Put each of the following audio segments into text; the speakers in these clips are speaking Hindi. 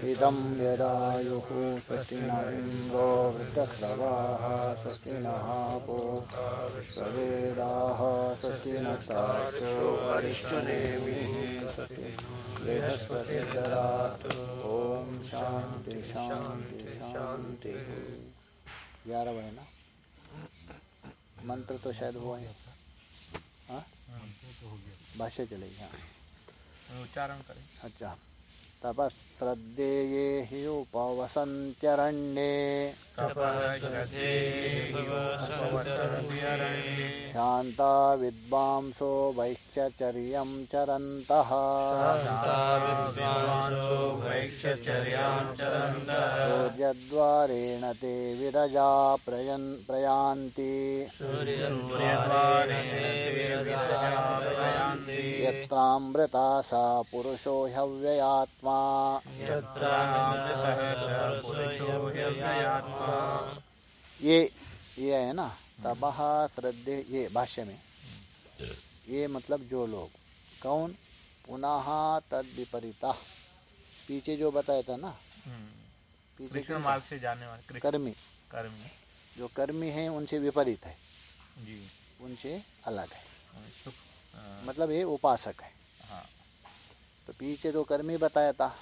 इदं यदायुः स्वस्ति न इन्द्रो वृद्धश्रवाः स्वस्ति नः पूषा विश्ववेदाः स्वस्ति न साक्षो अरिष्टनेमिः स्वस्ति बृहस्पतिर्ददातु। ॐ शान्ति शान्ति शान्ति। ग्यारह बजे ना मंत्र तो शायद हुआ है हाँ? भाष्य चलेगी हाँ। उच्चारण करें। अच्छा। तपस्रद्धेये हि उपवसन्त्यरण्ये। शान्ता विद्वांसो वैश्चर्यं चरन्तः। सूर्यद्वारेण ते विरजा प्रयन् प्रयान्ति। यत्रामृता सा पुरुषो ह्यव्ययात्मा। ना श्रद्धे ये भाष्य में। ये मतलब जो लोग कौन? पुनः तद विपरीता पीछे जो बताया था ना? पीछे मार्ग से जाने वाले कर्मी। कर्मी। जो कर्मी है उनसे विपरीत है। जी। उनसे अलग है। हाँ, मतलब ये उपासक है। हाँ। तो पीछे जो कर्मी बताया था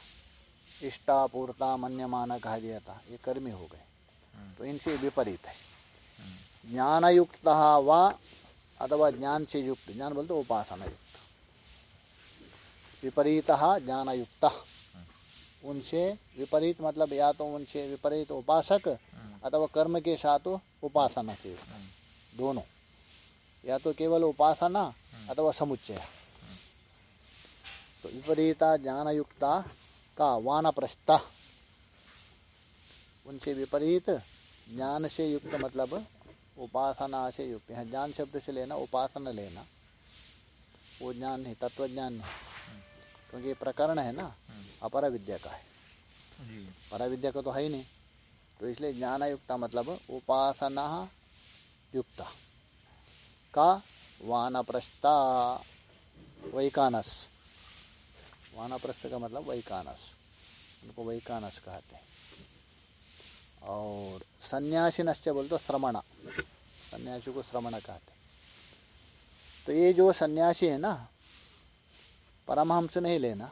इष्टा पूर्ता मन्यमाना कहा दिया था ये कर्मी हो गए। हम्म, तो इनसे विपरीत है। हम्म, ज्ञानयुक्त व अथवा ज्ञान से युक्त ज्ञान बोलते उपासना युक्त विपरीत ज्ञानयुक्त। उनसे विपरीत मतलब या तो उनसे विपरीत उपासक अथवा कर्म के साथ उपासना से। युक्त हम्म, दोनों। या तो केवल उपासना अथवा समुच्चय। तो विपरीता ज्ञानयुक्ता का वानप्रस्थ। उनसे विपरीत ज्ञान से युक्त मतलब उपासना से युक्त है। ज्ञान शब्द से लेना उपासना लेना। वो ज्ञान नहीं तत्व ज्ञान नहीं। क्योंकि प्रकरण है ना अपर विद्या का है। पर विद्या का तो है ही नहीं। तो इसलिए ज्ञानयुक्ता मतलब उपासना युक्ता। का वानप्रस्था वैकानस। वानप्रस्थ का मतलब वैकानस। उनको वैकानस कहते हैं। और सन्यासीनश्च बोलते तो श्रमणा। सन्यासी को श्रमण कहते। तो ये जो सन्यासी है ना परमहंस नहीं लेना।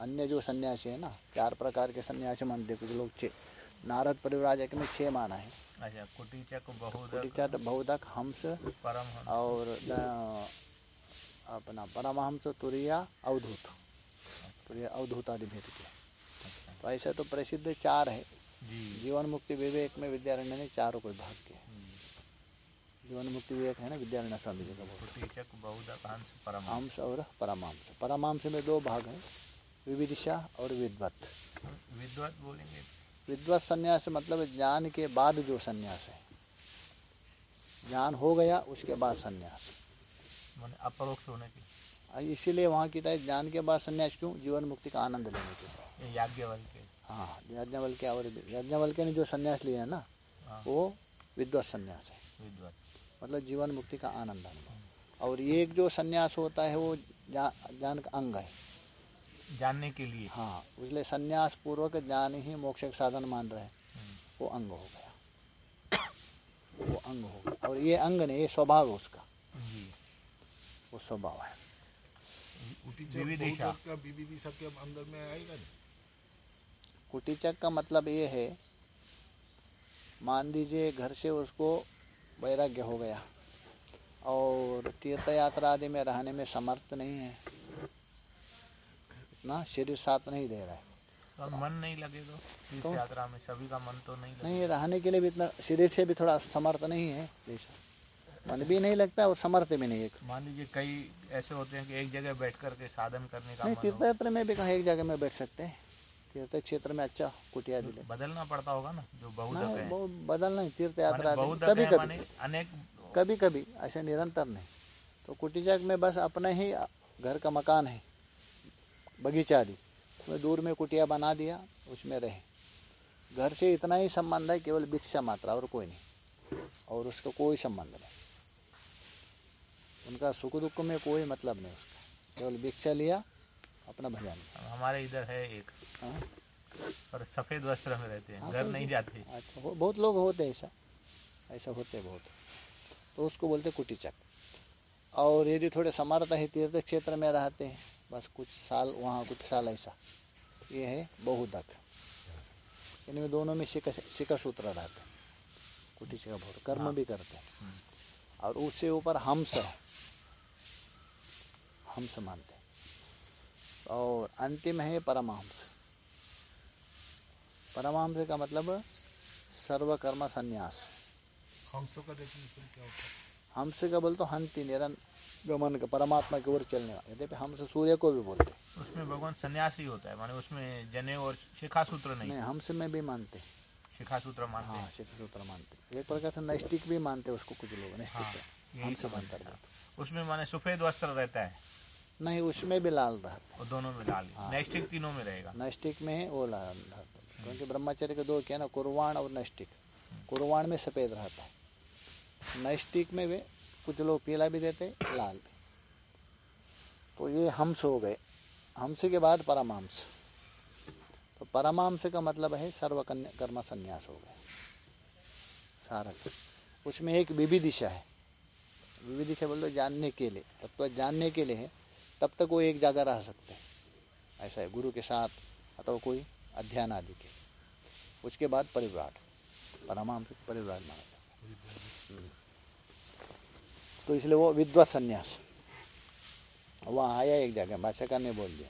अन्य जो सन्यासी है ना चार प्रकार के सन्यासी मानते कुछ लोग छः नारद परिव्राजक में छः माना है। अच्छा बहुत कुटिचत बहुधक हंस परम और अपना परमहंस तुरिया अवधूत। तुरिया अवधूत आदि भेद के तो ऐसे तो प्रसिद्ध चार है। जीवन मुक्ति विवेक में विद्यारण्य ने चारों को भाग किया जीवन मुक्ति विवेक है ना विद्यारण्य स्वामी जी का और परमांश। परमांश में दो भाग हैं विविदिशा और विद्वत। विद्वत बोलेंगे। विद्वत संन्यास मतलब ज्ञान के बाद जो संन्यास है। ज्ञान हो गया उसके बाद संन्यास। अपरोक्ष होने की। इसीलिए वहाँ की तरह ज्ञान के बाद संन्यास क्यों? जीवन मुक्ति का आनंद लेने के लिए। के हाँ याज्ञवल्क्य और याज्ञवल्क्य ने जो संन्यास लिया है ना हाँ। वो विद्वत संन्यास है। विद्वत। मतलब जीवन मुक्ति का आनंद अनुभव और एक जो संन्यास होता है वो ज्ञा- ज्ञान का अंग है। जानने के लिए। हाँ इसलिए संन्यास पूर्वक ज्ञान ही मोक्ष का साधन मान रहे हैं। हम्म, वो अंग हो गया। वो अंग हो गया। और ये अंग नहीं ये स्वभाव है उसका। जी। वो स्वभाव है। का के अंदर में आएगा नहीं? कुटीचक का मतलब ये है मान लीजिए घर से उसको वैराग्य हो गया और तीर्थ यात्रा आदि में रहने में समर्थ नहीं है ना शरीर साथ नहीं दे रहा है। तो मन नहीं लगे तो तीर्थ? यात्रा में सभी का मन तो नहीं लगे। नहीं रहने के लिए भी इतना शरीर से भी थोड़ा समर्थ नहीं है जैसा मन भी नहीं लगता और समर्थ भी नहीं है। मान लीजिए कई ऐसे होते हैं कि एक जगह बैठ करके साधन करने का नहीं तीर्थ यात्रा में भी कहा एक जगह में बैठ सकते हैं? तीर्थ क्षेत्र में अच्छा कुटिया दिले बदलना पड़ता होगा ना जो बहुधक नहीं है। वो बदल नहीं तीर्थ यात्रा कभी कभी अनेक कभी कभी ऐसे निरंतर नहीं। तो कुटीचक में बस अपने ही घर का मकान है बगीचा आदि उसमें दूर में कुटिया बना दिया उसमें रहे। घर से इतना ही संबंध है केवल भिक्षा मात्रा और कोई नहीं और उसका कोई संबंध नहीं। उनका सुख दुख में कोई मतलब नहीं उसका। केवल भिक्षा लिया अपना भजन। हमारे इधर है एक। हाँ? और सफ़ेद वस्त्र में रहते हैं हाँ, घर नहीं जाते। अच्छा बहुत लोग होते हैं ऐसा। ऐसा होते हैं बहुत। तो उसको बोलते कुटीचक। और यदि थोड़े समर्थ है तीर्थ क्षेत्र में रहते हैं बस कुछ साल वहाँ कुछ साल ऐसा। ये है बहुदक। इनमें दोनों में शिका शिका सूत्र रहते हैं। कुटीचक बहुत कर्म भी करते हैं। और उससे ऊपर हंस है। हंस मानते हैं। और अंतिम है परमहंस परमहंस का मतलब सर्वकर्म संन्यास। हंसों का डेफिनेशन क्या होता है? हंस का बोल तो हंति निरन गमन का परमात्मा की ओर चलने वाले यद्यपि हंस सूर्य को भी बोलते हैं। उसमें भगवान सन्यासी होता है माने उसमें जने और शिखा सूत्र नहीं। नहीं हंस में भी मानते शिखा सूत्र मानते हाँ। हैं शिख सूत्र मानते एक प्रकार से नैष्टिक भी मानते हैं उसको कुछ लोग नैष्टिक हाँ, है। तो मानते हैं हैं। उसमें माने सफ़ेद वस्त्र रहता है। नहीं उसमें भी लाल रहता और दोनों में लाल हाँ। नेक्स्ट तीनों में रहेगा। नैष्टिक में है वो लाल रहता है। क्योंकि ब्रह्मचर्य के दो क्या है ना कुरवाण और नैष्टिक कुरवाण में सफ़ेद रहता है। नैष्टिक में भी कुछ लोग पीला भी देते लाल भी। तो ये हंस हो गए। हंस के बाद परमहंस तो परमहंस का मतलब है सर्वकन्या कर्म संन्यास हो गए सारा उसमें एक विविदिशा है। विविदिशा बोल दो जानने के लिए। तत्व तो जानने के लिए है। तब तक वो एक जगह रह सकते हैं। ऐसा है, गुरु के साथ अथवा कोई अध्ययन आदि के। उसके बाद परिव्राट। परमहंस को परिव्राट माना जाता है। हम्म। तो इसलिए वो विद्वत संन्यास। वहाँ आया एक जगह भाषाकार ने बोल दिया।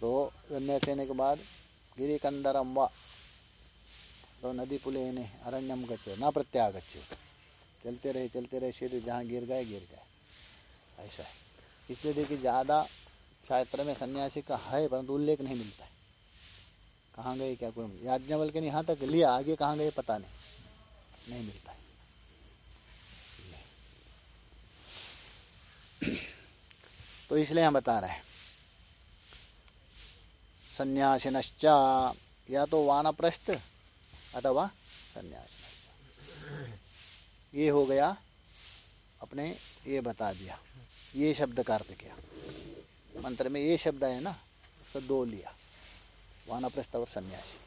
तो संन्यास लेने के बाद गिरी कंदरम व तो नदी पुले ने अरण्यम गच्चे ना प्रत्यागच्चे चलते रहे चलते रहे शरीर जहाँ गिर गए गिर गए। ऐसा है। इसलिए देखिए, ज़्यादा शास्त्र में सन्यासी का है, परंतु उल्लेख नहीं मिलता है। कहाँ गए, क्या कोई याज्ञवल के यहाँ तक लिया, आगे कहाँ गए, पता नहीं। नहीं मिलता है। तो इसलिए हम बता रहे हैं। संन्यासिनश्च, या तो वानप्रस्थ अथवा संन्यासिनश्च। ये हो गया, अपने ये बता दिया। ये शब्द का अर्थ किया। मंत्र में ये शब्द है ना उसका दो लिया। वानप्रस्थ और सन्यासी।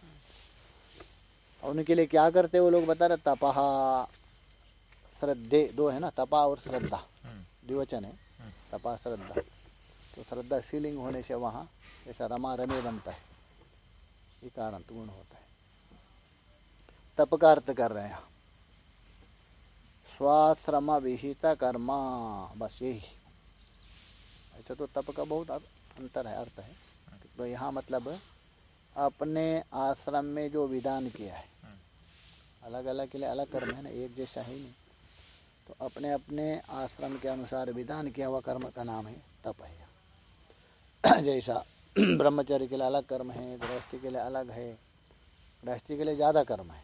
और उनके लिए क्या करते वो लोग बता रहे तपहा श्रद्धे दो है ना तपा और श्रद्धा। हम्म, द्विवचन है हम्म। तपा श्रद्धा। तो श्रद्धा सीलिंग होने से वहाँ ऐसा रमा रमे बनता है। ये कारण गुण होता है। तप का अर्थ कर रहे हैं। स्वाश्रम विहित कर्मा बस यही। ऐसा तो तप का बहुत अंतर है, अर्थ है। तो यहाँ मतलब अपने आश्रम में जो विधान किया है अलग अलग के लिए अलग कर्म है ना, एक जैसा है ही नहीं। तो अपने अपने आश्रम के अनुसार विधान किया हुआ कर्म का नाम है तप है। जैसा ब्रह्मचर्य के लिए अलग कर्म है, गृहस्थी के लिए अलग है, गृहस्थी के लिए ज़्यादा कर्म है।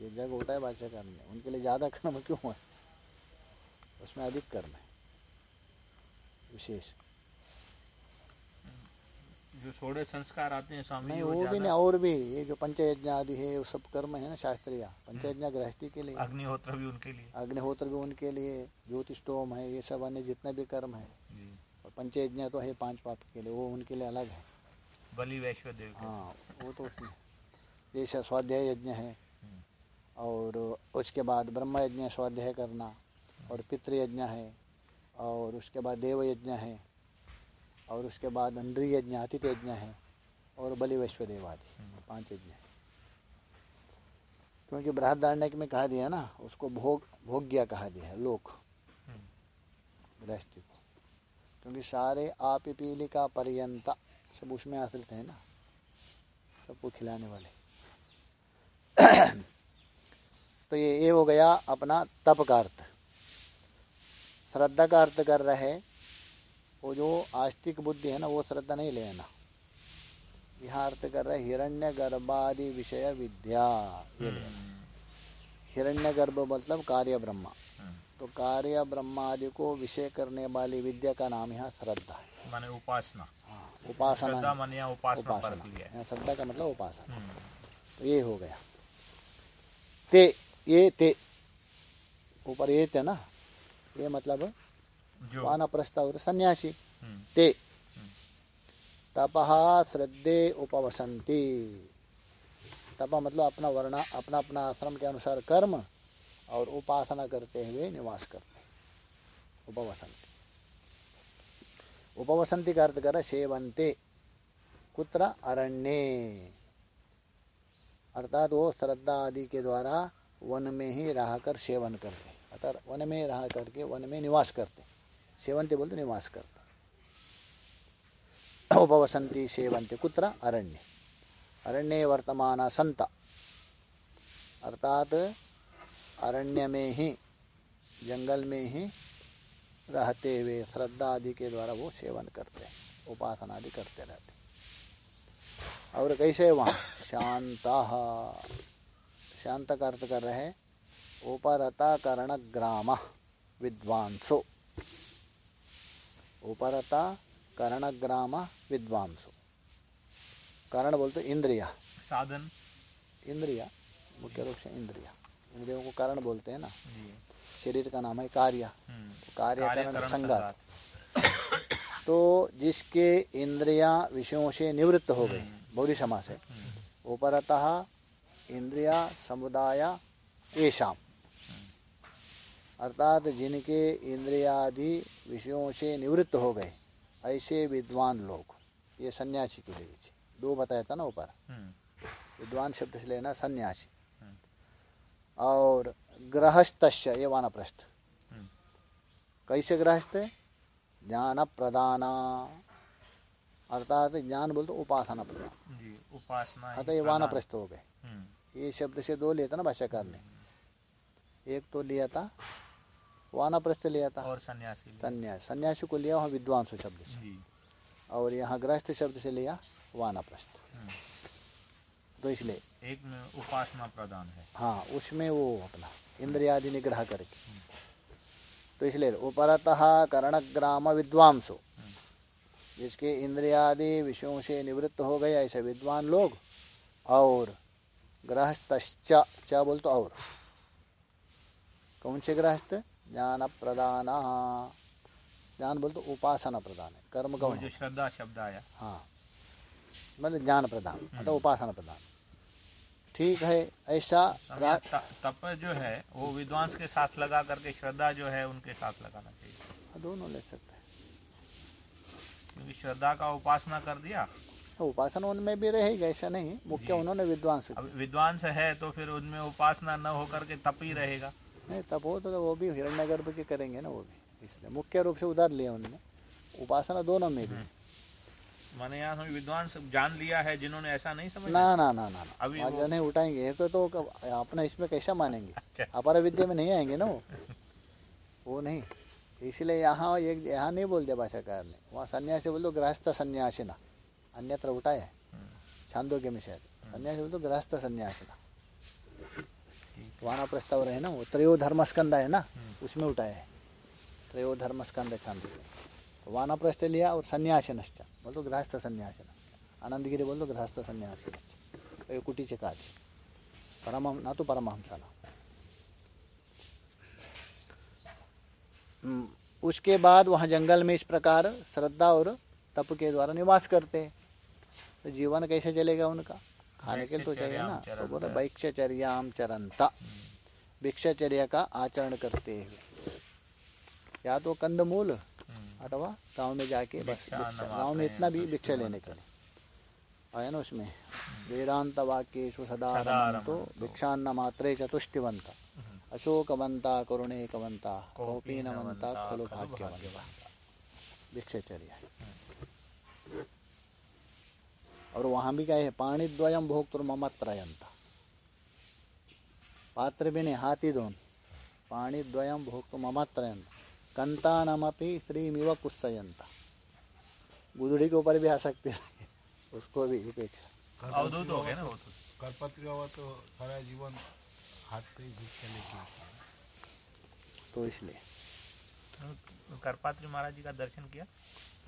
ये जग होता है बादशाह कर्म में उनके लिए ज़्यादा कर्म क्यों है? उसमें अधिक कर्म है। विशेष। जो सोलह संस्कार आते हैं स्वामी नहीं वो भी नहीं और भी ये जो पंचयज्ञ आदि है वो सब कर्म है ना शास्त्रीय। पंचयज्ञ गृहस्थी के लिए। अग्निहोत्र भी उनके लिए। अग्निहोत्र भी उनके लिए ज्योतिषोम है ये सब अन्य जितने भी कर्म है। और पंचयज्ञ तो है पाँच पाप के लिए वो उनके लिए अलग है। बलि वैश्व देव हाँ वो तो उसमें। जैसा स्वाध्याय यज्ञ है। और उसके बाद ब्रह्म यज्ञ स्वाध्याय करना। और पितृयज्ञ है। और उसके बाद देव यज्ञ है, और उसके बाद अंद्री यज्ञ, आतिथ्य यज्ञ है, और बलि वैश्वदेव आदि पाँच यज्ञ है। क्योंकि बृहदारण्यक में कहा दिया ना, उसको भोग, भोग्य कहा दिया है, लोक। गृहस्थी को। क्योंकि सारे आप पीलिका पर्यंत, सब उसमें आश्रित है ना, सबको खिलाने वाले। तो ये ये हो गया अपना तप का अर्थ। श्रद्धा का अर्थ कर रहे हैं वो जो आस्तिक बुद्धि है ना वो श्रद्धा नहीं लेना। यहाँ अर्थ कर रहे हिरण्य गर्भादि विषय विद्या। ये लेना हिरण्य गर्भ मतलब कार्य ब्रह्मा। तो कार्य ब्रह्मादि को विषय करने वाली विद्या का नाम यहाँ श्रद्धा है। माने उपासना। हाँ उपासना। श्रद्धा उपासना उपासना। श्रद्धा का मतलब उपासना। हम्म, तो ये हो गया। ते ये ते ऊपर ये थे ना ये मतलब वानप्रस्थ और सन्यासी। हम्म, ते तपः श्रद्धे उपवसंती तप मतलब अपना वर्णा अपना अपना आश्रम के अनुसार कर्म और उपासना करते हुए निवास करते उपवसंती उपवसंती का अर्थ कर सेवंते कुत्र अरण्ये। अर्थात वो श्रद्धा आदि के द्वारा वन में ही रहकर सेवन करते अर्थात वन में रह करके वन में निवास करते सेवंते बोलते निवास करते उपवसंती सेवंते, कुत्र, अरण्य। अरण्य वर्तमान संत। अर्थात अरण्य में ही, जंगल में ही रहते हुए श्रद्धा आदि के द्वारा वो सेवन करते हैं, उपासना आदि करते रहते और कैसे वहाँ? शांता। शांत का अर्थ कर रहे हैं उपरता कर्ण ग्राम विद्वांसो उपरता कर्ण ग्राम विद्वांसो कर्ण बोलते इंद्रिया। साधन। इंद्रिया मुख्य रूप से इंद्रिया। इंद्रियों को कारण बोलते हैं ना। जी। शरीर का नाम है कार्य। हम्म, कार्यकरण संगत। तो जिसके इंद्रिया विषयों से निवृत्त हो गए बहुरी समास है उपरतः इंद्रिया समुदाय येषाम अर्थात जिनके इंद्रियादि विषयों से निवृत्त हो गए ऐसे विद्वान लोग ये सन्यासी के लिए दो बताया था ना ऊपर? हम्म, विद्वान शब्द से लेना सन्यासी। हम्म। और गृहस्थस्य ये वानप्रस्थ हम्म। कैसे गृहस्थ ज्ञान प्रदाना। अर्थात ज्ञान बोलते उपासना प्रदान। उपासना अतः ये। वानप्रस्थ हो गए। ये शब्द से दो था ना भाष्यकार ने। एक तो लिया था वानप्रस्थ लिया था। और सन्यासी सन्यास सन्यासी को लिया वहाँ विद्वांस शब्द से। और यहाँ गृहस्थ शब्द से लिया वानप्रस्थ हम्म, तो इसलिए। एक में उपासना प्रदान है। हाँ उसमें वो अपना इंद्रियादि निग्रह करके तो इसलिए उपरतः कर्णग्राम विद्वांसो। जिसके इंद्रियादि विषयों से निवृत्त हो गए ऐसे विद्वान लोग और गृहस्थश्च च बोल तो और। कौन से गृहस्थ? ज्ञान प्रदान ज्ञान बोल तो उपासना प्रदान है कर्म कौन जो श्रद्धा शब्द आया हाँ मतलब ज्ञान प्रदान अथवा उपासना प्रदान ठीक है ऐसा तप जो है वो विद्वांस के साथ लगा करके श्रद्धा जो है उनके साथ लगाना चाहिए। दोनों ले सकते हैं। क्योंकि श्रद्धा का उपासना कर दिया। तो उपासना उनमें भी रहेगी ऐसा नहीं। मुख्य। उन्होंने विद्वांस विद्वांस है तो फिर उनमें उपासना न होकर के तप ही रहेगा। नहीं तब वो तो वो भी हिरण्यगर्भ के करेंगे ना वो भी इसलिए मुख्य रूप से उधार लिया उन्होंने। उपासना दोनों में भी। मैंने यहाँ समझ विद्वान सब जान लिया है जिन्होंने ऐसा नहीं समझा? ना ना ना ना अभी वो- जने उठाएँगे तो तो अपना इसमें कैसा मानेंगे? अच्छा। अपार विद्या में नहीं आएँगे ना वो। वो नहीं। इसलिए यहाँ एक यहाँ नहीं बोल दिया भाषाकार ने। वहाँ सन्यासी बोल दो गृहस्थ सन्यासी ना अन्यत्र उठाया है के में शायद। सन्यासी बोल दो गृहस्थ सन्यासी ना वहाँ प्रस्ताव रहे ना वो त्रयो धर्मस्कंद है ना उसमें उठाया है। त्रयो धर्मस्कंद छांदोग्य तो वानप्रस्थ लिया और सन्यासी नश्च बोल तो गृहस्थ सन्यासी आनंदगिरी बोल तो गृहस्थ सन्यासी तो ये कुटीचे का परम ना तो परमहंसा ना। हम्म, उसके बाद वहाँ जंगल में इस प्रकार श्रद्धा और तप के द्वारा निवास करते हैं। तो जीवन कैसे चलेगा उनका? खाने के लिए तो चाहिए ना। तो बोला चरन्त। चरंता। भिक्षाचर्या का आचरण करते हुए या तो कंदमूल हम्म, अथवा गाँव में जाके बस गाँव में इतना भी भिक्षा लेने के लिए। आया ना उसमें? वेदांत वाक्येषु सदा रमन्तो। भिक्षान्न मात्रे चतुष्टिवंत अशोकवंता करुणेकवंता कौपीनवंता खलु भाग्यवंता भिक्षाचर्य। और वहाँ भी क्या है पाणी द्वयम भोक्तुर ममत्रयंता पात्र भी नहीं हाथी दोन पाणी द्वयम भोक्तुर ममत्रयंत कंतानमपि श्रीमिव कुत्सयंता गुदड़ी के ऊपर भी आ सकते हैं उसको भी उपेक्षा। अवधूत हो गए ना वो तो। करपत्री हुआ तो सारा जीवन हाथ से ही लेके तो इसलिए। करपात्री महाराज जी का दर्शन किया?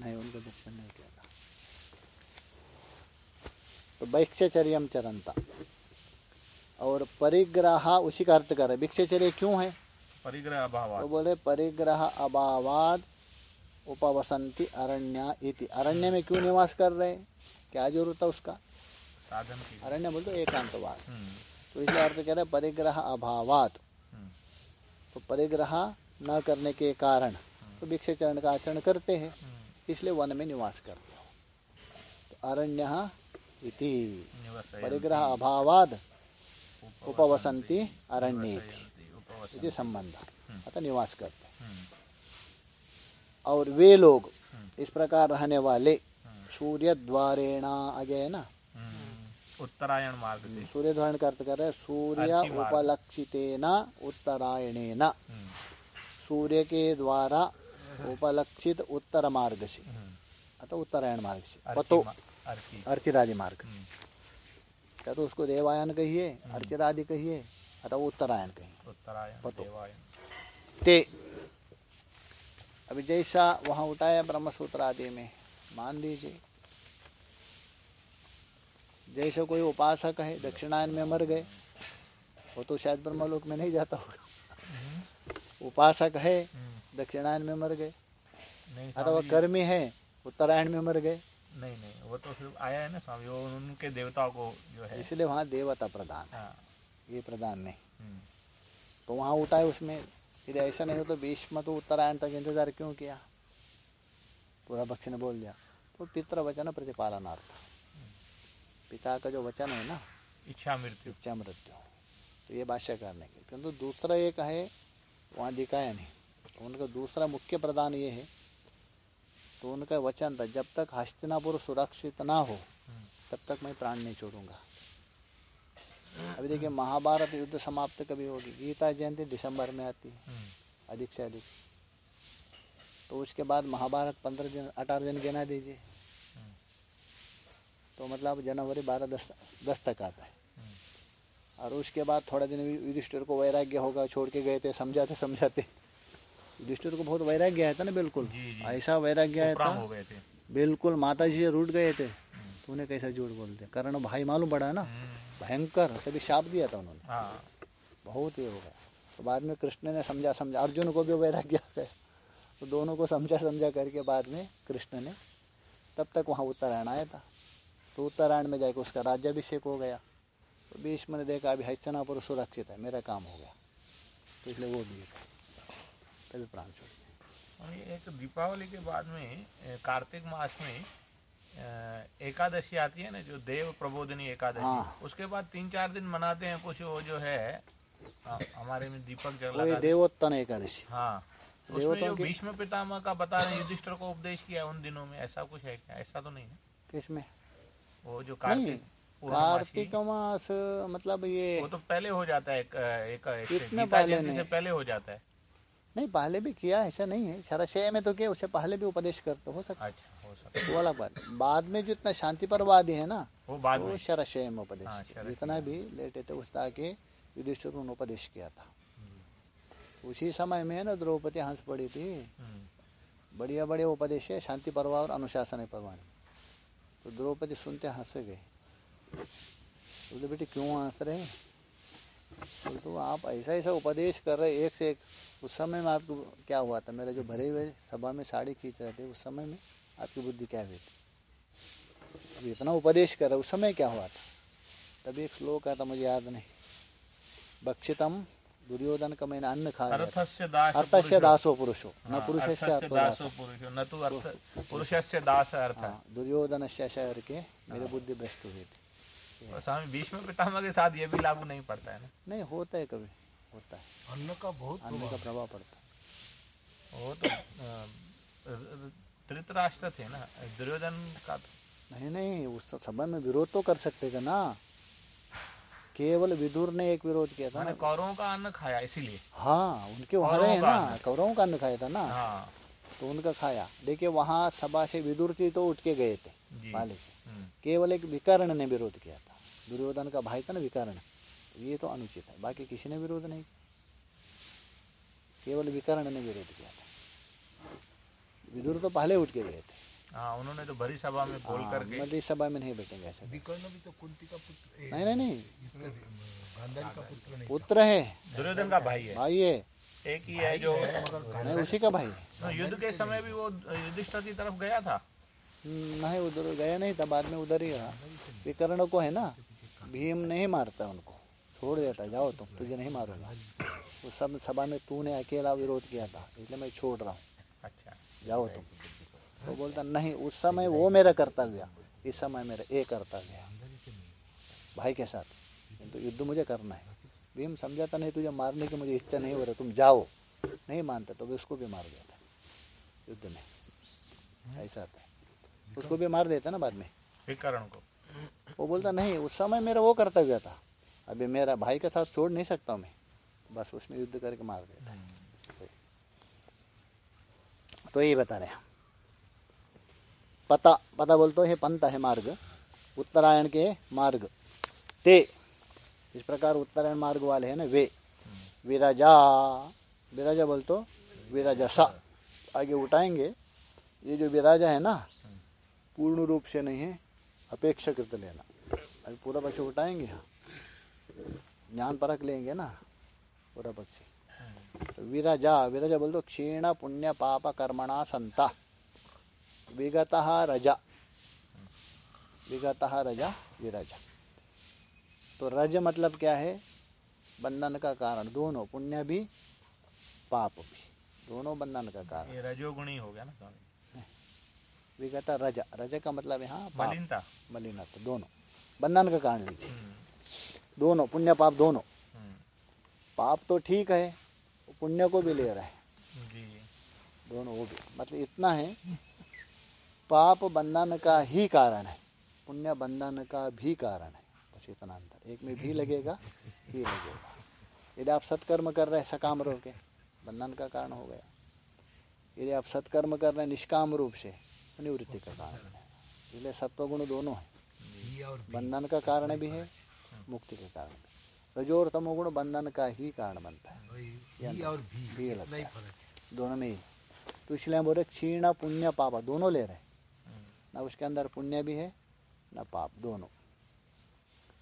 नहीं उनका दर्शन नहीं किया था। तो वैक्षचर्यम चरंता और परिग्रह उसी का अर्थ कर भिक्षचर्य क्यों है? परिग्रह अभाव तो बोले परिग्रह अभावाद उपवसंती अरण्य इति। अरण्य में क्यों निवास कर रहे क्या ज़रूरत है उसका? साधन की। अरण्य बोलते एकांतवास। हम्म, तो इसलिए अर्थ कह रहे परिग्रह अभावात हम्म, तो परिग्रह न करने के कारण तो भिक्षचरण का आचरण करते हैं हम्म, इसलिए वन में निवास करते हो। तो अरण्य इति। परिग्रह अभावाद उपवसन्ति, उपवसंती अरण्य इति संबंध अतः निवास करते। हम्म, और वे लोग हम्म। इस प्रकार रहने वाले हम्म, सूर्य द्वारेणा आगे है ना? हम्म, उत्तरायण मार्ग से। सूर्य द्वारण का अर्थ कर रहे सूर्य। उपलक्षितेन उत्तरायणेन। हम्म, सूर्य के द्वारा उपलक्षित उत्तर मार्ग से। हम्म, अतः उत्तरायण मार्ग से। पतो। अर्चिरादि मार्ग हम्म, क्या तो उसको देवायन कहिए अर्चिरादि कहिए अथवा उत्तरायण कहिए। उत्तरायण ते अभी जैसा वहाँ उठाया ब्रह्मसूत्र आदि में मान लीजिए। जैसे कोई उपासक है दक्षिणायन में मर गए वो तो शायद ब्रह्मलोक में नहीं जाता होगा। उपासक है हम्म, दक्षिणायन में मर गए। अथवा कर्मी है उत्तरायण में मर गए। नहीं नहीं वो तो फिर आया है ना स्वामी वो उनके देवताओं को जो है। इसलिए वहाँ देवता प्रधान हाँ, ये प्रधान नहीं। हम्म, तो वहाँ उठाए उसमें यदि ऐसा नहीं हो तो भीष्म तो उत्तरायण तक इंतज़ार क्यों किया? पूरा भक्ष ने बोल दिया तो पितृ वचन प्रतिपालनार्थ पिता का जो वचन है ना इच्छा मृत्यु। इच्छा मृत्यु। तो ये भाष्य करने के किंतु दूसरा एक है वहाँ दिखाया नहीं। उनका दूसरा मुख्य प्रदान ये है तो उनका वचन था जब तक हस्तिनापुर सुरक्षित ना हो हम्म, तब तक मैं प्राण नहीं छोड़ूँगा। अभी देखिए महाभारत युद्ध समाप्त कभी होगी? गीता जयंती दिसंबर में आती है हम्म, अधिक से अधिक। तो उसके बाद महाभारत पंद्रह दिन अठारह दिन गिना दीजिए। हम्म, तो मतलब जनवरी बारह दस दस तक आता है। हम्म, और उसके बाद थोड़ा दिन युधिष्ठिर को वैराग्य होगा छोड़ के गए थे समझाते समझाते। युधिष्ठिर को बहुत वैराग्य आया था ना बिल्कुल। ऐसा वैराग्य आया था। बिल्कुल माता जी से रूठ गए थे। तो उन्हें कैसा झूठ बोलते कर्ण भाई मालूम पड़ा ना। हम्म, भयंकर तभी शाप दिया था उन्होंने। हाँ। बहुत ही हो गया तो बाद में कृष्ण ने समझा समझा। अर्जुन को भी वैराग्य आ गया। तो दोनों को समझा समझा करके बाद में कृष्ण ने तब तक वहाँ उत्तरायण आया था। तो उत्तरायण में जाकर उसका राज्याभिषेक हो गया। तो भीष्म ने देखा अभी हस्तिनापुर सुरक्षित है मेरा काम हो गया। तो इसलिए वो भी तभी प्राण छोड़ दिए। और ये एक दीपावली के बाद में कार्तिक मास में एकादशी आती है ना जो देव प्रबोधनी एकादशी हाँ। उसके बाद तीन चार दिन मनाते हैं कुछ वो जो है हमारे में दीपक लगा देवोत्तन एकादशी। हाँ। उसमें जो की- भीष्म पितामह का बता रहे हैं युधिष्ठिर को उपदेश किया उन दिनों में ऐसा कुछ है क्या? ऐसा तो नहीं है? किसमें वो जो कार्तिक कार्तिक मास मतलब ये वो तो पहले हो जाता है एक, एक, एक पहले नहीं। पहले हो जाता है। नहीं पहले भी किया ऐसा नहीं है। शरशय में तो क्या उसे पहले भी उपदेश करते हो सकता अच्छा हो सकता है। वो अलग बात बाद में जो इतना शांति परवादी है ना वो बाद वो में। शरशय में उपदेश हाँ, जितना भी लेटे थे उस ताकि युधिष्ठिर को उपदेश किया था। उसी समय में ना द्रौपदी हंस पड़ी थी। हम्म, बढ़िया बढ़िया उपदेश है शांति पर्व और अनुशासन पर्व तो द्रौपदी सुनते हंस गए। बोले बेटे क्यों हंस रहे? हैं बोले तो आप ऐसा ऐसा उपदेश कर रहे एक से एक। उस समय में आपको क्या हुआ था? मेरा जो भरे हुए सभा में साड़ी खींच रहे थे उस समय में आपकी बुद्धि क्या हुई थी? अब इतना उपदेश कर रहे उस समय क्या हुआ था? तभी एक श्लोक आता मुझे याद नहीं। बक्षितम दुर्योधन का मैंने अन्न खा अर्थस्य दास पुरुषो। न पुरुष तो हाँ दुर्योधन से करके मेरी बुद्धि भ्रष्ट हुई थी। और स्वामी भीष्म पितामह के साथ ये भी लागू नहीं पड़ता है ना? नहीं होता है कभी होता है। अन्न का बहुत अन्न का प्रभाव पड़ता है। वो तो धृतराष्ट्र थे ना दुर्योधन का तो। नहीं नहीं उस समय में विरोध तो कर सकते थे ना। केवल विदुर ने एक विरोध किया था कौरवों का अन्न खाया इसीलिए। हाँ उनके वहाँ रहे ना। कौरवों का अन्न खाया था ना। हाँ। तो उनका खाया। देखिए वहाँ सभा से विदुर जी तो उठ के गए थे जी। पहले से। हम्म, केवल एक विकर्ण ने विरोध किया था। दुर्योधन का भाई था ना विकर्ण तो ये तो अनुचित है। बाकी किसी ने विरोध नहीं केवल विकर्ण ने विरोध किया था। विदुर तो पहले उठ के गए थे। हाँ उन्होंने तो भरी सभा में बोल हाँ, करके मंत्री सभा में नहीं बैठेंगे ऐसे विकर्ण भी तो कुंती का पुत्र नहीं नहीं नहीं। गांधारी का पुत्र नहीं पुत्र है। दुर्योधन का भाई है। भाई है। एक ही है जो नहीं उसी का भाई है। तो युद्ध के समय भी वो युधिष्ठिर की तरफ़ गया था? नहीं उधर गया नहीं था बाद में उधर ही रहा। विकर्ण को है ना? भीम नहीं मारता उनको। छोड़ देता जाओ तुम तुझे नहीं मारूँगा। उस सब सभा में तूने अकेला विरोध किया था इसलिए मैं छोड़ रहा हूँ। अच्छा। जाओ तुम। तो बोलता नहीं उस समय वो मेरा कर्तव्य इस समय मेरा ये कर्तव्य है। भाई के साथ। किंतु युद्ध मुझे करना है। भीम समझाता नहीं तुझे मारने की मुझे इच्छा नहीं हो रहा तुम जाओ। नहीं मानता तो भी उसको भी मार देता युद्ध में। ऐसा था। उसको भी मार देता ना बाद में। विकर्ण को। वो बोलता, नहीं, उस समय मेरा वो कर्तव्य था। अभी मेरा भाई के साथ छोड़ नहीं सकता मैं। बस उसमें युद्ध करके मार देता है तो यही बता रहे पता पता बोलते है पंथ है मार्ग। उत्तरायण के मार्ग। ते। इस प्रकार उत्तरायण मार्ग वाले हैं ना, वे। विराजा। विराजा बोलतो विराजा सा। आगे उठाएँगे। ये जो विराजा है ना, पूर्ण रूप से नहीं है, अपेक्षाकृत लेना। अभी पूरा पक्ष उठाएँगे। हाँ ज्ञान परख लेंगे ना पूरा पक्षी। तो विरजा विरजा बोल दो क्षीण पुण्य पाप कर्मणा संता। विगत रजा। विगत रजा विरजा। तो रज मतलब क्या है? बंधन का कारण। दोनों पुण्य भी पाप भी। दोनों बंधन का कारण। ये रजोगुणी हो गया ना विगत रज। रज का मतलब यहाँ पाप। मलिनता दोनों। बंधन का कारण लीजिए दोनों पुण्य पाप दोनों। पाप तो ठीक है पुण्य को भी ले रहा है। दोनों वो भी मतलब इतना है पाप बंधन का ही कारण है पुण्य बंधन का भी कारण है। बस इतना अंतर। एक में भी लगेगा ही लगेगा। यदि आप सत्कर्म कर रहे हैं सकाम रूप के बंधन का कारण हो गया। यदि आप सत्कर्म कर रहे हैं निष्काम रूप से तो निवृत्ति का कारण है। इसलिए सत्वगुण दोनों है। बंधन का कारण भी है मुक्ति का कारण भी रजो और तमोगुण बंधन का ही कारण बनता है। और भी लगता है। दोनों में ही। तो इसलिए हम बोल रहे क्षीण पुण्य पाप दोनों ले रहे हैं। हम्म, ना उसके अंदर पुण्य भी है ना पाप दोनों।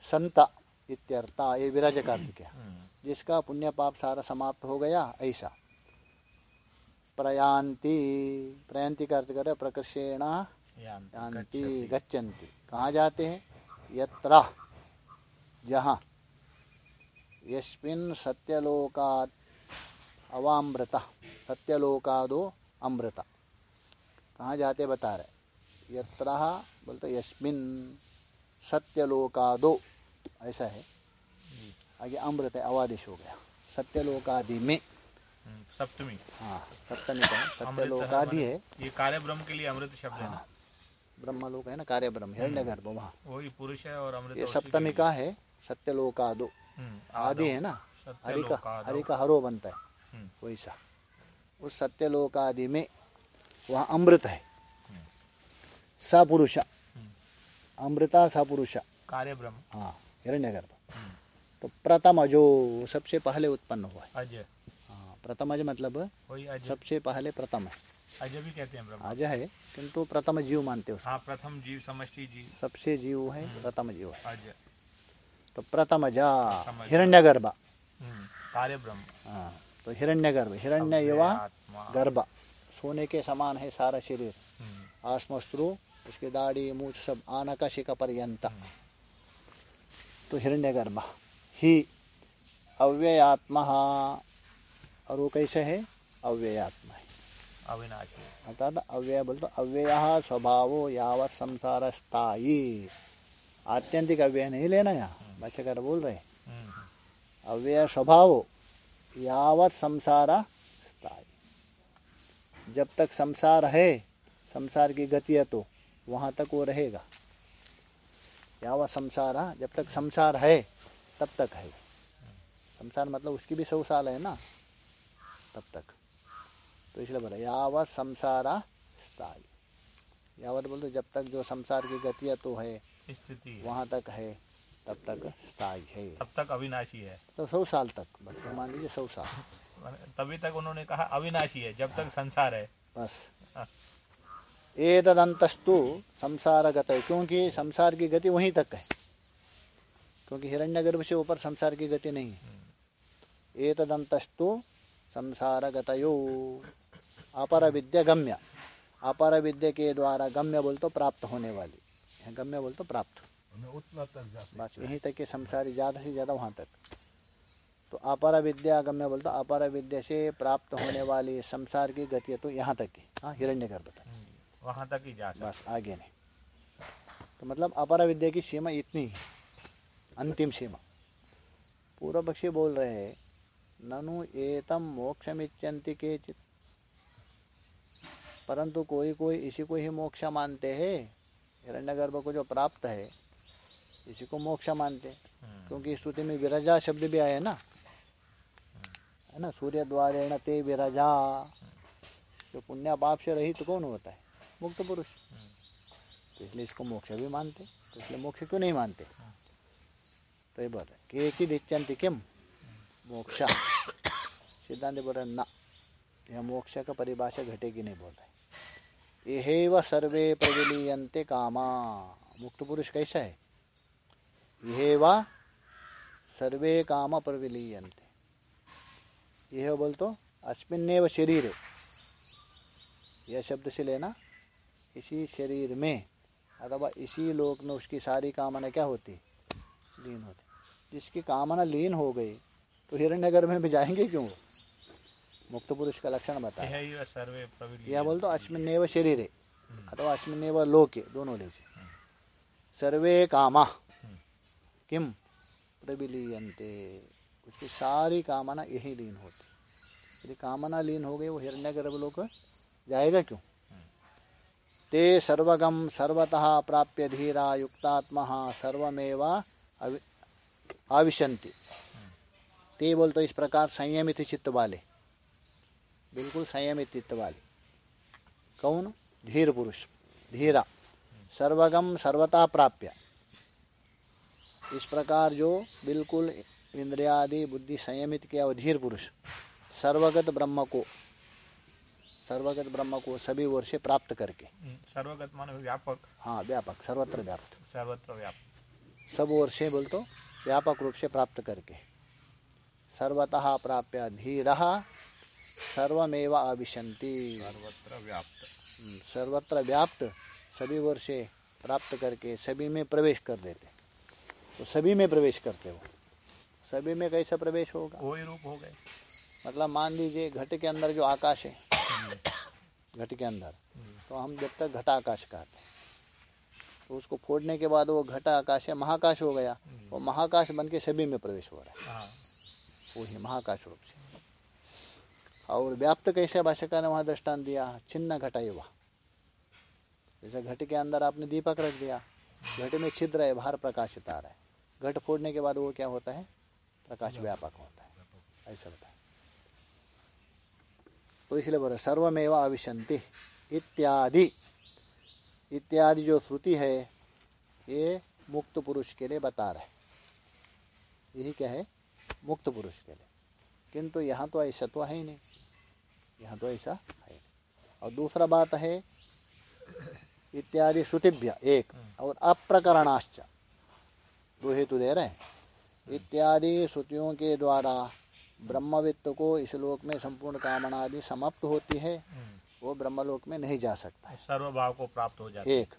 संता इत्यर्था ये विराज कार्तिक हम्म, जिसका पुण्य पाप सारा समाप्त हो गया ऐसा। प्रयांति प्रयांति का अर्थ कर प्रकर्षेण यान्ति गच्छन्ति। कहाँ जाते हैं? यत्र जहाँ। यस्मिन् सत्यलोकात् अवामृता सत्यलोकादो अमृता। कहाँ जाते बता रहे यत्र बोलते यस्मिन् सत्यलोकादो। ऐसा है। आगे अमृत है अवादेश हो गया। सत्यलोकादि में। हम्म, सप्तमी। हाँ सप्तमी का सत्यलोकादि है। ये कार्य ब्रह्म के लिए अमृत शब्द है ना। हाँ ब्रह्मलोक है ना कार्य ब्रह्म हिरण्य गर्भ वहाँ। वही पुरुष है और अमृत ये सप्तमी का है सत्यलोकादो। हम्म, आदि है ना हरि का हरि का हरो बनता है हम्म, वैसा उस सत्यलोकादि में वहाँ अमृत है। सा पुरुष हम्म, अमृता सा पुरुष कार्य ब्रह्म। हाँ हिरण्य गर्भ। हम्म, तो प्रथम जो सबसे पहले उत्पन्न हुआ है। अजय। हाँ प्रथम मतलब सबसे पहले प्रथम है। अजय भी कहते हैं ब्रह्म। आज है किंतु प्रथम जीव मानते हो। हाँ प्रथम जीव समष्टि जीव सबसे जीव है प्रथम जीव है। अजय तो प्रथम जा हिरण्य गर्भ हम्म, कार्य ब्रह्म हाँ तो हिरण्य गर्भ हिरण्य युवा गर्भ। सोने के समान है सारा शरीर। हम्म, आसमस्त्रु उसके दाढ़ी मूछ सब आनका शिका पर्यंत। तो हिरण्य गर्भ ही अव्ययात्मा और वो कैसे है? अव्ययात्मा है। अविनाशी। अर्थात अव्यय बोल तो अव्यय स्वभावो यावत संसार स्थायी आत्यंतिक अव्यय नहीं लेना यहाँ भाष्यकार बोल रहे हम्म, अव्यय स्वभाव यावत संसार स्थायी जब तक संसार है संसार की गति है तो वहाँ तक वो रहेगा। यावत संसार जब तक संसार है तब तक है। संसार मतलब उसकी भी सौ साल है ना तब तक। तो इसलिए बोला यावत संसारा स्थायी। यावत बोलते जब तक जो संसार की गति तो है स्थिति है। वहाँ तक है तब तक स्थायी है। तब तक अविनाशी है। तो सौ साल तक बस ये मान लीजिए सौ साल। तभी तक उन्होंने कहा अविनाशी है जब तक संसार है। बस। ए तदंतस्तु संसार गत है क्योंकि संसार की गति वहीं तक है। क्योंकि हिरण्यगर्भ से ऊपर संसार की गति नहीं है। ए तदंतस्तु संसार गतयो अपर विद्या गम्य। अपर विद्या के द्वारा गम्य बोल तो प्राप्त होने वाली। गम्य बोल तो प्राप्त। उतना तक जा बस यहीं तक के संसारी ज़्यादा से ज़्यादा वहाँ तक। तो अपर विद्या गम्य बोलते अपर विद्या से प्राप्त होने वाली संसार की गति तो यहाँ तक की। हाँ हिरण्य गर्भ तक वहाँ तक ही जा बस आगे नहीं। तो मतलब अपर विद्या की सीमा इतनी ही। अंतिम सीमा। पूर्व पक्षी बोल रहे हैं ननु एतम मोक्षमिच्यंति केचित। परंतु कोई कोई इसी को ही मोक्ष मानते हैं। हिरण्यगर्भ को जो प्राप्त है इसी को मोक्ष मानते हैं। हम्म, क्योंकि स्तुति में विरजा शब्द भी आया है ना। है ना सूर्य द्वारेण ते विरजा। जो पुण्य पाप से रहित तो कौन होता है? मुक्त पुरुष। तो इसलिए इसको मोक्ष भी मानते तो इसलिए मोक्ष क्यों नहीं मानते? तो ये बोल रहे केचिद इच्छन्ति किम? मोक्ष। सिद्धांत बोल रहे ना। यह मोक्ष का परिभाषा घटेगी नहीं बोल रहे यहेव सर्वे प्रविलीयन्ते कामा। मुक्त पुरुष कैसा है? यहेव सर्वे काम प्रविलीयन्ते यह बोल तो अस्मिन्नेव शरीर। यह शब्द से लेना, इसी शरीर में, अथवा इसी लोक में उसकी सारी कामना क्या होती? लीन होती। जिसकी कामना लीन हो गई तो हिरण्यगर में भी जाएँगे क्यों? वो? मुक्त पुरुष का लक्षण बताया। यह सर्वे प्रविलीयन्ते। यह बोल तो शरीरे अथवा अस्मिन्नेव लोके दोनों ले सर्वे कामा किम प्रविलीयन्ते उसकी सारी कामना यही लीन होती। यदि कामना लीन हो गई वो हिरण्यगर्भ लोक जाएगा क्यों? ते सर्वगम सर्वतः प्राप्य धीरा युक्तात्मा सर्वमेव अवि- आविशन्ति। ते बोल तो इस प्रकार संयमित चित्त वाले। बिल्कुल संयमित चित्त वाले कौन? धीर पुरुष धीरा। सर्वगम सर्वता प्राप्य। इस प्रकार जो बिल्कुल इंद्रियादि बुद्धि संयमित किया वो धीर पुरुष सर्वगत ब्रह्म को सर्वगत ब्रह्म को सभी ओर से प्राप्त करके। हम्म, सर्वगत माने व्यापक। हाँ व्यापक सर्वत्र व्याप्त। सर्वत्र व्यापक सब ओर से बोल तो व्यापक रूप से प्राप्त करके। सर्वतः प्राप्य धीर सर्वमेव आविशंति सर्वत्र व्याप्त। हम्म, सर्वत्र व्याप्त सभी से प्राप्त करके सभी में प्रवेश कर देते। तो सभी में प्रवेश करते हो। सभी में कैसा प्रवेश होगा? कोई रूप हो गए। मतलब मान लीजिए घट के अंदर जो आकाश है घट के अंदर तो हम जब तक घटा आकाश कहते हैं तो उसको फोड़ने के बाद वो घटा आकाश है महाकाश हो गया वो महाकाश बन के सभी में प्रवेश हो रहा है। हाँ। वही महाकाश रूप से। और व्याप्त कैसे भाषाकार ने वहाँ दृष्टांत दिया छिन्न घटा युवा जैसे घट के अंदर आपने दीपक रख दिया घट में छिद्र है बाहर प्रकाशित आ रहा है घट फोड़ने के बाद वो क्या होता है प्रकाश व्यापक होता है ऐसा है तो इसलिए बोला सर्वमेव आविशंति इत्यादि इत्यादि जो श्रुति है ये मुक्त पुरुष के लिए बता रहा यही क्या है मुक्त पुरुष के लिए किंतु यहाँ तो ऐसा तो है ही नहीं यहाँ तो ऐसा। है। और दूसरा बात है इत्यादि श्रुतिभ्य एक। और अप्रकरणाश्च दो हेतु दे रहे हैं। इत्यादि श्रुतियों के द्वारा ब्रह्मवित्त को इस लोक में संपूर्ण कामना आदि समाप्त होती है वो ब्रह्मलोक में नहीं जा सकता। सर्वभाव को प्राप्त हो जाता एक।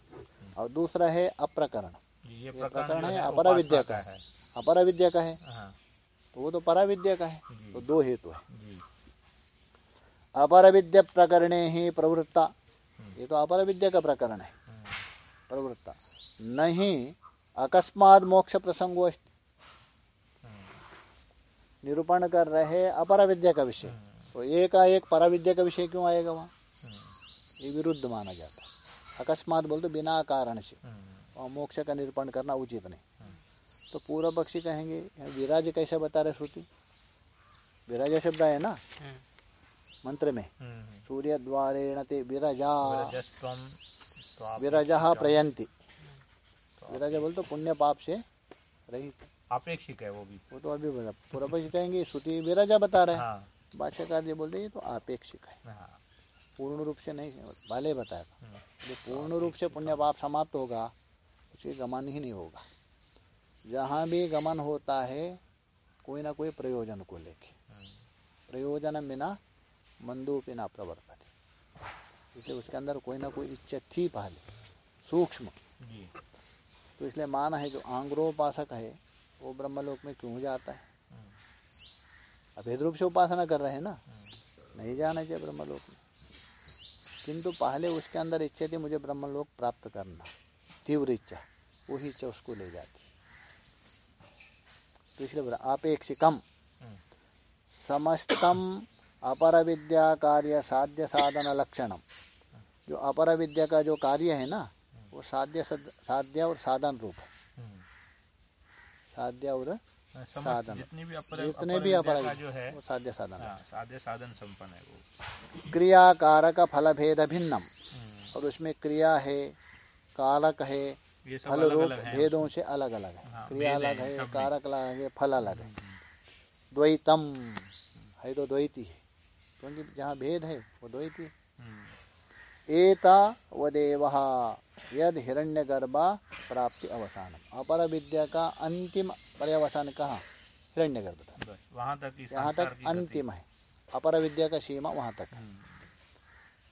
और दूसरा है अप्रकरण। ये प्रकरण है है अपरा विद्या का है। अपर विद्या का है। हाँ। तो वो तो परा विद्या का है। तो दो हेतु है। अपर विद्या प्रकरणे ही प्रवृत्ता। ये तो अपर विद्या का प्रकरण है। प्रवृत्ता। नहीं, अकस्मात मोक्ष प्रसंगो। निरूपण कर रहे अपर विद्या का विषय। तो एक का एक परा विद्या का विषय क्यों आएगा वहाँ? ये विरुद्ध माना जाता है। अकस्मात बोल तो बिना कारण से। और मोक्ष का निरूपण करना उचित नहीं। तो पूर्व पक्षी कहेंगे विराज कैसे बता रहे श्रुति? विराज शब्द है ना? मंत्र में सूर्य द्वारेण ते विरजा। विरजा प्रयंती विरजा बोल तो पुण्य पाप से रहित। आपेक्षिक है वो भी। वो तो अभी बोला पूर्व पक्षी कहेंगे श्रुति विरजा बता रहे हैं। हाँ। भाष्यकार जी बोल रहे ये तो आपेक्षिक है। हाँ। पूर्ण रूप से नहीं पहले ही बताया था। हम्म, जो पूर्ण रूप से पुण्य पाप समाप्त होगा उसके गमन ही नहीं होगा। जहाँ भी गमन होता है कोई ना कोई प्रयोजन को लेके। प्रयोजन बिना मंदोपि ना प्रवर्तन इसलिए उसके अंदर कोई ना कोई इच्छा थी पहले सूक्ष्म। तो इसलिए माना है जो आंग्रोपासक है वो ब्रह्मलोक में क्यों जाता है? अभेद रूप से उपासना कर रहे हैं ना? नहीं जाना चाहिए ब्रह्मलोक में। किंतु पहले उसके अंदर इच्छा थी मुझे ब्रह्मलोक प्राप्त करना। तीव्र इच्छा वही इच्छा उसको ले जाती। तो इसलिए अपेक्षिकम हम्म, समस्तम अपर विद्या कार्य साध्य साधन लक्षणम जो अपर विद्या का जो कार्य है ना वो साध्य साध्य और साधन रूप है। साध्य और साधन। जितनी भी अपर जो है वो साध्य साधन हाँ, साध्य साधन संपन्न है वो। क्रिया कारक फल भेद भिन्नम हम्म, और उसमें क्रिया है कारक है फल रूप भेदों से अलग अलग है। हाँ, क्रिया अलग है कारक अलग है फल अलग है। द्वैतम है तो द्वैती है। क्योंकि जहाँ भेद है वो द्वैती है एता वदेव यद हिरण्य गर्भा प्राप्ति अवसान अपर विद्या का अंतिम पर्यवसान कहाँ? हिरण्य गर्भ था वहाँ तक यहाँ तक अंतिम है। अपर विद्या का सीमा वहाँ तक। है। हम्म,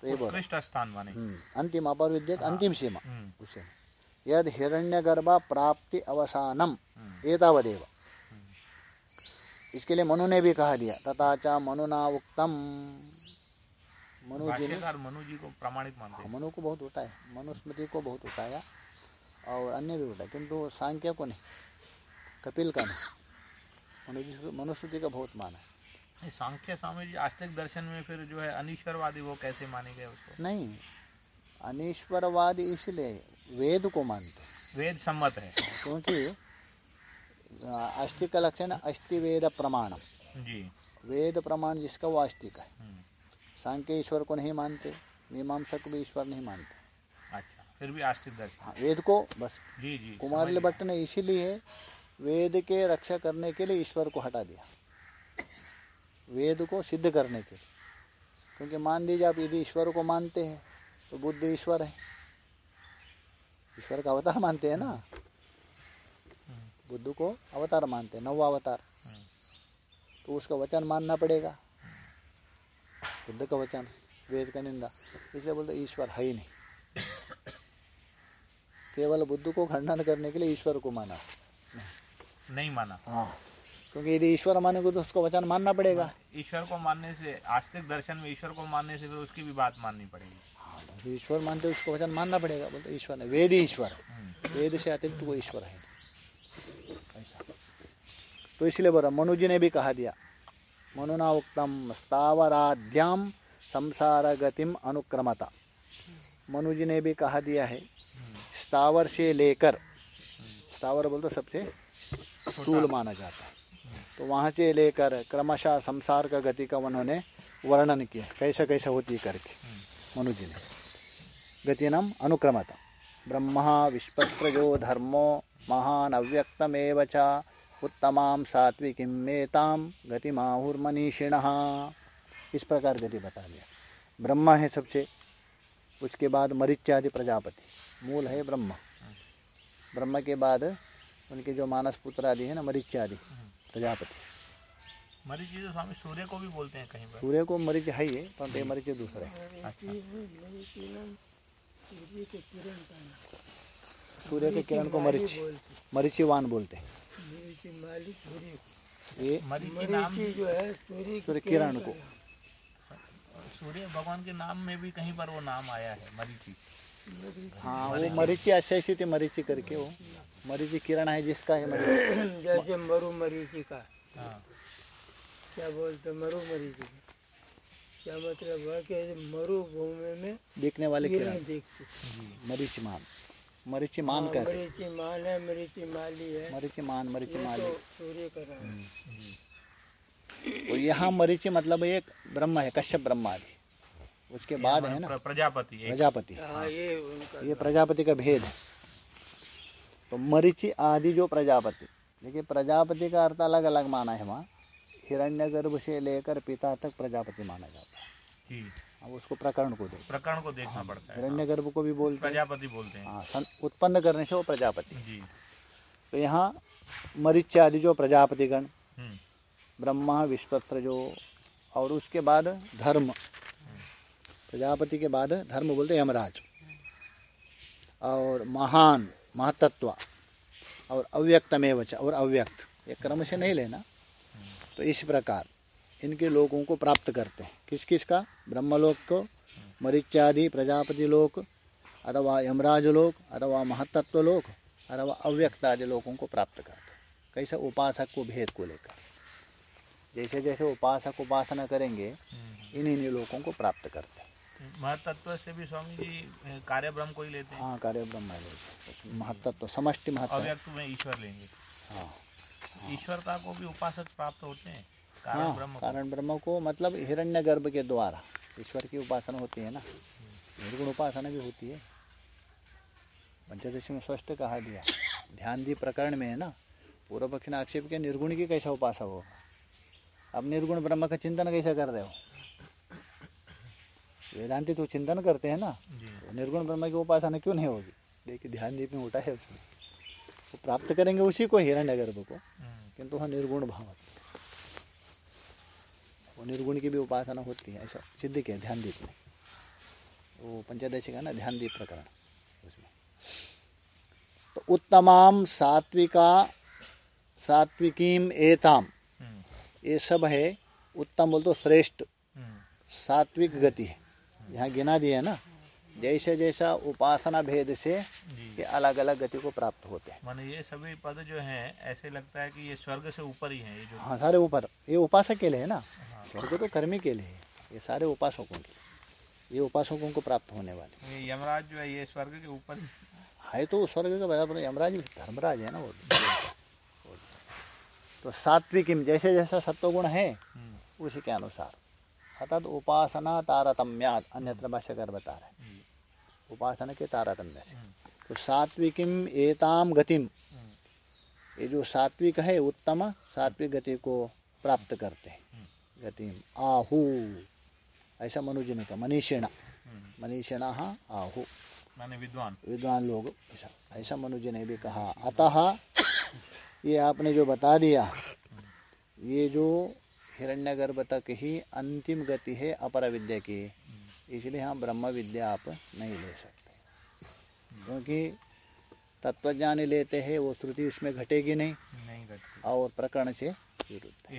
तो ये बोल। स्थान माने। हम्म, अंतिम अपर विद्या का अंतिम सीमा। हम्म, उसे। यद हिरण्य गर्भा प्राप्ति अवसानम। हम्म, एतावदेव इसके लिए मनु ने भी कहा दिया। तथा चा मनुना उक्तम मनु जी ने मनु जी को प्रामाणिक मानते हैं। मनु को बहुत होता है। मनुस्मृति को बहुत उठाया और अन्य भी उठाया किंतु सांख्य को नहीं कपिल का नहीं। मनु मनुस्मृति का बहुत माना है। सांख्य स्वामी जी आस्तिक दर्शन में फिर जो है अनिश्वरवादी वो कैसे माने गए उसको? नहीं अनिश्वरवाद इसलिए वेद को मानते वेद सम्मत है। क्योंकि अस्थि का लक्षण है अस्थि वेद प्रमाणम जी। वेद प्रमाण जिसका वो आस्तिक है। हम्म, सांख्य ईश्वर को नहीं मानते मीमांसक भी ईश्वर नहीं मानते। अच्छा फिर भी आस्तिक हाँ वेद को बस। जी जी कुमार भट्ट ने इसीलिए वेद के रक्षा करने के लिए ईश्वर को हटा दिया। वेद को सिद्ध करने के लिए। क्योंकि मान दीजिए आप यदि ईश्वर को मानते हैं तो बुद्ध ईश्वर है। ईश्वर का अवतार मानते हैं ना? बुद्ध को अवतार मानते हैं नवा अवतार। हम्म, तो उसका वचन मानना पड़ेगा। बुद्ध का वचन वेद का निंदा। इसलिए बोलते ईश्वर है ही नहीं। केवल बुद्ध को खंडन करने के लिए ईश्वर को माना। नहीं माना। हाँ। क्योंकि यदि ईश्वर मानेंगे तो उसको वचन मानना पड़ेगा। ईश्वर को मानने से आस्तिक दर्शन में ईश्वर को मानने से फिर उसकी भी बात माननी पड़ेगी। हाँ तो ईश्वर मानते उसको वचन मानना पड़ेगा। बोलते ईश्वर है वेद ईश्वर हम्म, वेद से अतिरिक्त कोई ईश्वर है। नहीं। तो इसलिए बोला मनु जी ने भी कहा दिया मनुना उक्तम स्थावराध्याम संसार गतिम अनुक्रमता। मनु जी ने भी कहा दिया है स्थावर से लेकर स्थावर बोल तो सबसे स्थूल माना जाता है। तो वहाँ से लेकर क्रमशः संसार का गति का उन्होंने वर्णन किया कैसा कैसा होती करके मनु जी ने। गतिनम अनुक्रमता ब्रह्मा विश्वप्रजो धर्मो महान अव्यक्तमेव च उत्तमां सात्विकीं मेतां गतिमाहुर्मनीषिणः। इस प्रकार गति बता दिया। ब्रह्मा है सबसे उसके बाद मरिच्यादि प्रजापति। मूल है ब्रह्मा। ब्रह्म के बाद उनके जो मानस पुत्र आदि है ना मरिच्यादि प्रजापति। मरीच तो स्वामी सूर्य को भी बोलते हैं कहीं पर। सूर्य को मरीच है ही है परंतु ये मरीच दूसरा है। अच्छा। सूर्य के किरण को मरीच मरीचिवान बोलते हैं। ये मरीच के जो है सूर्य सूर्य किरण को। सूर्य भगवान के नाम में भी कहीं पर वो नाम आया है मरीची। हाँ वो मरीची ऐसे थी मरीची करके वो। मरीची किरण है जिसका है मरीची। जैसे मरु मरीची का। हाँ। क्या बोलते मरु मरीची? क्या मतलब है कि मरुभूमि में देखने वाले किरण दिखती मरीचिमान मरीचिमान हाँ, कहते हैं। मरीची मान है मरीची माली है। मरीचिमान ये मरीचिमाली तो सूर्य का नाम है। तो यहाँ मरीची मतलब एक ब्रह्म है कश्यप ब्रह्मा आदि उसके बाद है ना प्रजापति प्रजापति। हाँ ये उनका ये प्रजापति का भेद है। तो मरीची आदि जो प्रजापति देखिए प्रजापति का अर्थ अलग अलग माना है वहाँ। हिरण्यगर्भ से लेकर पिता तक प्रजापति माना जाता है। उसको प्रकरण को देख प्रकरण को देखना हाँ, पड़ता है। हिरण्य गर्भ को भी बोलते प्रजापति बोलते हैं। हाँ उत्पन्न करने से वो प्रजापति जी। तो यहाँ मरीच आदि जो प्रजापतिगण हम्म, ब्रह्मा विश्वत्र जो और उसके बाद धर्म। प्रजापति के बाद धर्म बोलते यमराज। और महान महातत्व और अव्यक्तमेव और अव्यक्त। ये क्रम से नहीं लेना। तो इस प्रकार। इनके लोगों को प्राप्त करते हैं। किस किस का? ब्रह्मलोक को मरीच्यादि प्रजापति लोक अथवा यमराज लोक अथवा महतत्व लोक अथवा अव्यक्त आदि लोगों को प्राप्त करते हैं। कैसे उपासक को भेद को लेकर। जैसे जैसे उपासक उपासना करेंगे हम्म। इन इन्हीं लोगों को प्राप्त करते हैं। महतत्व से भी स्वामी जी कार्य ब्रह्म को ही लेते हैं। हाँ कार्य ब्रह्म लेते। महतत्व समष्टि महत्व में ईश्वर लेंगे। हाँ। ईश्वरता को भी उपासक प्राप्त होते हैं। कारण हाँ ब्रह्म को। कारण ब्रह्म को मतलब हिरण्य गर्भ के द्वारा। ईश्वर की उपासना होती है ना? निर्गुण उपासना भी होती है। पंचदशी में स्पष्ट कहा दिया ध्यान दी प्रकरण में है ना? पूर्व पक्ष ने आक्षेप किया निर्गुण की कैसा उपासना हो अब निर्गुण ब्रह्म का चिंतन कैसे कर रहे हो? वेदांति तो चिंतन करते हैं ना? तो निर्गुण ब्रह्म की उपासना क्यों नहीं होगी? देखिए ध्यान दीप में उठा है उसमें। वो प्राप्त करेंगे उसी को हिरण्य गर्भ को। हम्म, किंतु वहाँ निर्गुण भाव वो निर्गुण की भी उपासना होती है ऐसा सिद्ध किया ध्यान दीप में। वो पंचदशी का ना ध्यान दीप प्रकरण उसमें। तो उत्तमाम सात्विका सात्विकीम एताम हम्म, ये सब है उत्तम बोल तो श्रेष्ठ हम्म, सात्विक गति है। यहाँ गिना दिया है ना जैसे जैसा उपासना भेद से ये अलग अलग गति को प्राप्त होते हैं। माने ये सभी पद जो हैं ऐसे लगता है कि ये स्वर्ग से ऊपर ही हैं ये जो हाँ सारे ऊपर। ये उपासक के लिए है ना? स्वर्ग हाँ, स्वर्ग तो कर्मी के लिए है। ये सारे उपासकों के ये उपासकों को प्राप्त होने वाले। ये यमराज जो है ये स्वर्ग के ऊपर है तो स्वर्ग का बराबर यमराज धर्मराज है ना वो। तो सात्विक जैसे जैसा सत्वगुण है हम्म, उसी के अनुसार। अर्थात उपासना तारतम्यात अन्यत्र भाष्यकर बता रहे हैं। उपासना के तारतम्य से। हम्म, तो सात्विकीम एताम गतिम हम्म, ये जो सात्विक है उत्तम सात्विक गति को प्राप्त करते हैं। गतिम आहु। ऐसा मनुज ने कहा मनीषिणा। हम्म, मनीषिणा आहु। माने विद्वान। विद्वान लोग। ऐसा ऐसा मनुज ने भी कहा। अतः ये आपने जो बता दिया ये जो हिरण्यगर्भ तक ही अंतिम गति है अपर विद्या की इसलिए हम ब्रह्म विद्या आप नहीं ले सकते। क्योंकि तत्वज्ञानी लेते हैं वो श्रुति इसमें घटेगी नहीं। नहीं घटती। और प्रकरण से विरुद्ध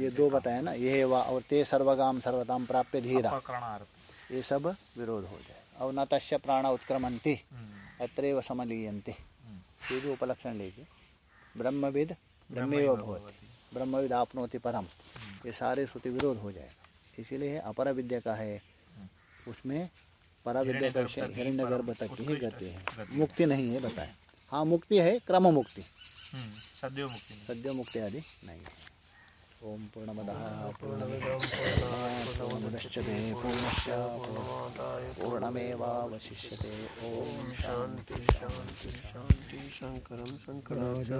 ये दो बताए ना ये वा और ते सर्वगाम सर्वताम प्राप्य धीरा। ये सब विरोध हो जाए। और न तस्य प्राण उत्क्रमंती हम्म, अत्रैव समलीयन्ते। हम्म, ये भी उपलक्षण लीजिए। ब्रह्मविद ब्रह्मेव भवति। ब्रह्मविद आपनोति परम। ये सारे श्रुति विरोध हो जाएगा। इसीलिए अपर विद्या का है। उसमें परा विद्या का विषय हिरण्य गर्भ तक ही गति है। मुक्ति नहीं है बताए। हाँ मुक्ति है क्रम मुक्ति हम्म, सद्यो मुक्ति। सद्य मुक्ति आदि नहीं है। ओम पूर्णमदः पूर्णमिदं पूर्णस्य पूर्णमेवावशिष्यते। ओम शांति शांति शांति शंकरम शंकराचार्य